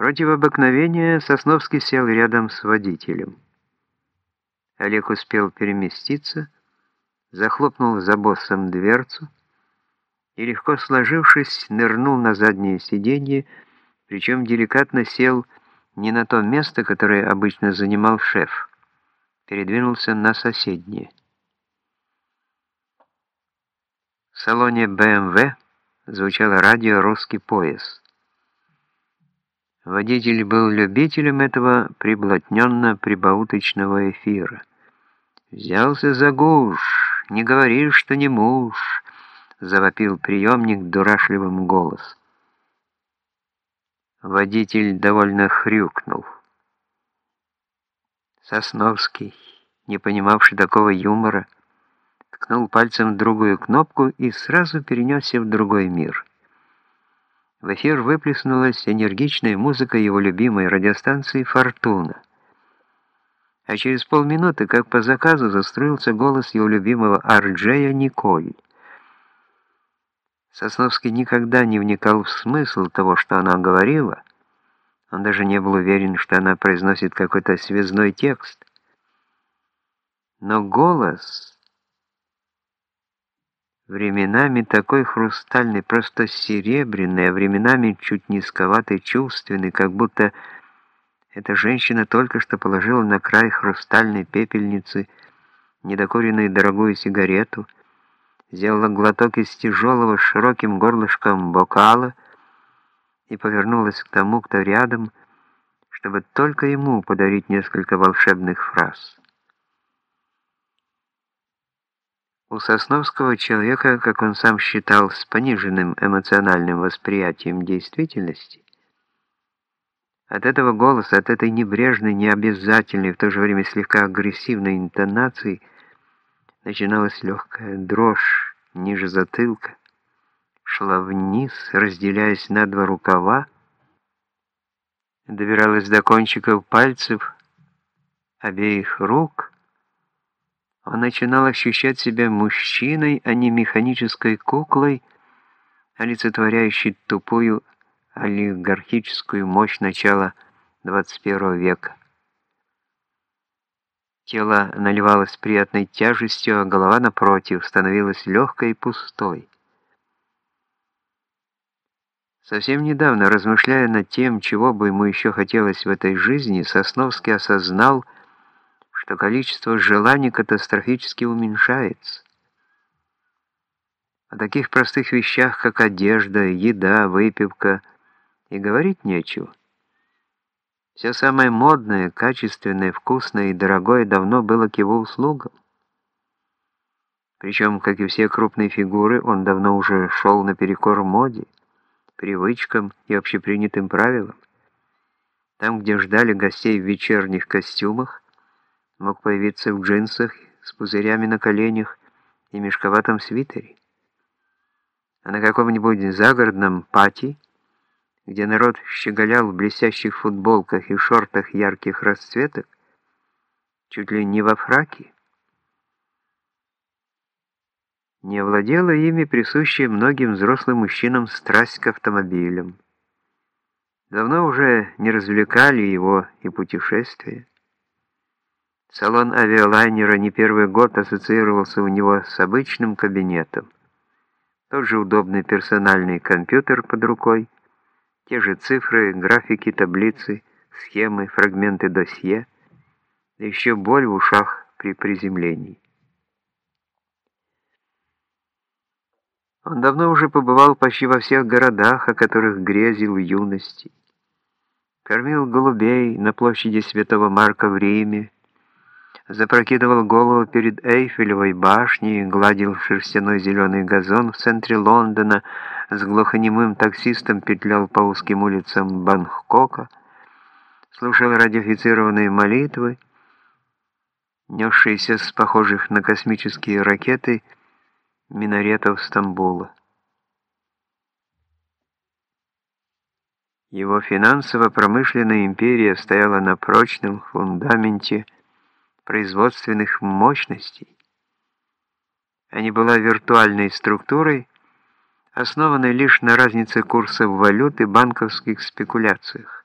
Против обыкновения Сосновский сел рядом с водителем. Олег успел переместиться, захлопнул за боссом дверцу и, легко сложившись, нырнул на заднее сиденье, причем деликатно сел не на то место, которое обычно занимал шеф, передвинулся на соседнее. В салоне БМВ звучало радио «Русский пояс». Водитель был любителем этого приблотненно-прибауточного эфира. «Взялся за гуш, не говоришь, что не муж», — завопил приемник дурашливым голос. Водитель довольно хрюкнул. Сосновский, не понимавший такого юмора, ткнул пальцем в другую кнопку и сразу перенесся в другой мир. В эфир выплеснулась энергичная музыка его любимой радиостанции «Фортуна». А через полминуты, как по заказу, застроился голос его любимого Арджея Николь. Сосновский никогда не вникал в смысл того, что она говорила. Он даже не был уверен, что она произносит какой-то связной текст. Но голос временами такой хрустальный, просто серебряный, а временами чуть низковатый, чувственный, как будто эта женщина только что положила на край хрустальной пепельницы недокуренную дорогую сигарету, сделала глоток из тяжелого широким горлышком бокала и повернулась к тому, кто рядом, чтобы только ему подарить несколько волшебных фраз. У Сосновского человека, как он сам считал, с пониженным эмоциональным восприятием действительности, от этого голоса, от этой небрежной, необязательной, в то же время слегка агрессивной интонации начиналась легкая дрожь ниже затылка, шла вниз, разделяясь на два рукава, добиралась до кончиков пальцев обеих рук, он начинал ощущать себя мужчиной, а не механической куклой, олицетворяющей тупую олигархическую мощь начала 21 века. Тело наливалось приятной тяжестью, а голова, напротив, становилась легкой и пустой. Совсем недавно, размышляя над тем, чего бы ему еще хотелось в этой жизни, Сосновский осознал, что что количество желаний катастрофически уменьшается. О таких простых вещах, как одежда, еда, выпивка, и говорить нечего. Все самое модное, качественное, вкусное и дорогое давно было к его услугам. Причем, как и все крупные фигуры, он давно уже шел наперекор моде, привычкам и общепринятым правилам. Там, где ждали гостей в вечерних костюмах, мог появиться в джинсах с пузырями на коленях и мешковатом свитере. А на каком-нибудь загородном пати, где народ щеголял в блестящих футболках и шортах ярких расцветок, чуть ли не во фраке, не овладела ими присущая многим взрослым мужчинам страсть к автомобилям. Давно уже не развлекали его и путешествия. Салон авиалайнера не первый год ассоциировался у него с обычным кабинетом. Тот же удобный персональный компьютер под рукой, те же цифры, графики, таблицы, схемы, фрагменты досье, да еще боль в ушах при приземлении. Он давно уже побывал почти во всех городах, о которых грезил в юности. Кормил голубей на площади Святого Марка в Риме, запрокидывал голову перед Эйфелевой башней, гладил шерстяной зеленый газон в центре Лондона, с глухонемым таксистом петлял по узким улицам Бангкока, слушал радиофицированные молитвы, несшиеся с похожих на космические ракеты минаретов Стамбула. Его финансово-промышленная империя стояла на прочном фундаменте – производственных мощностей, не была виртуальной структурой, основанной лишь на разнице курсов валют и банковских спекуляциях.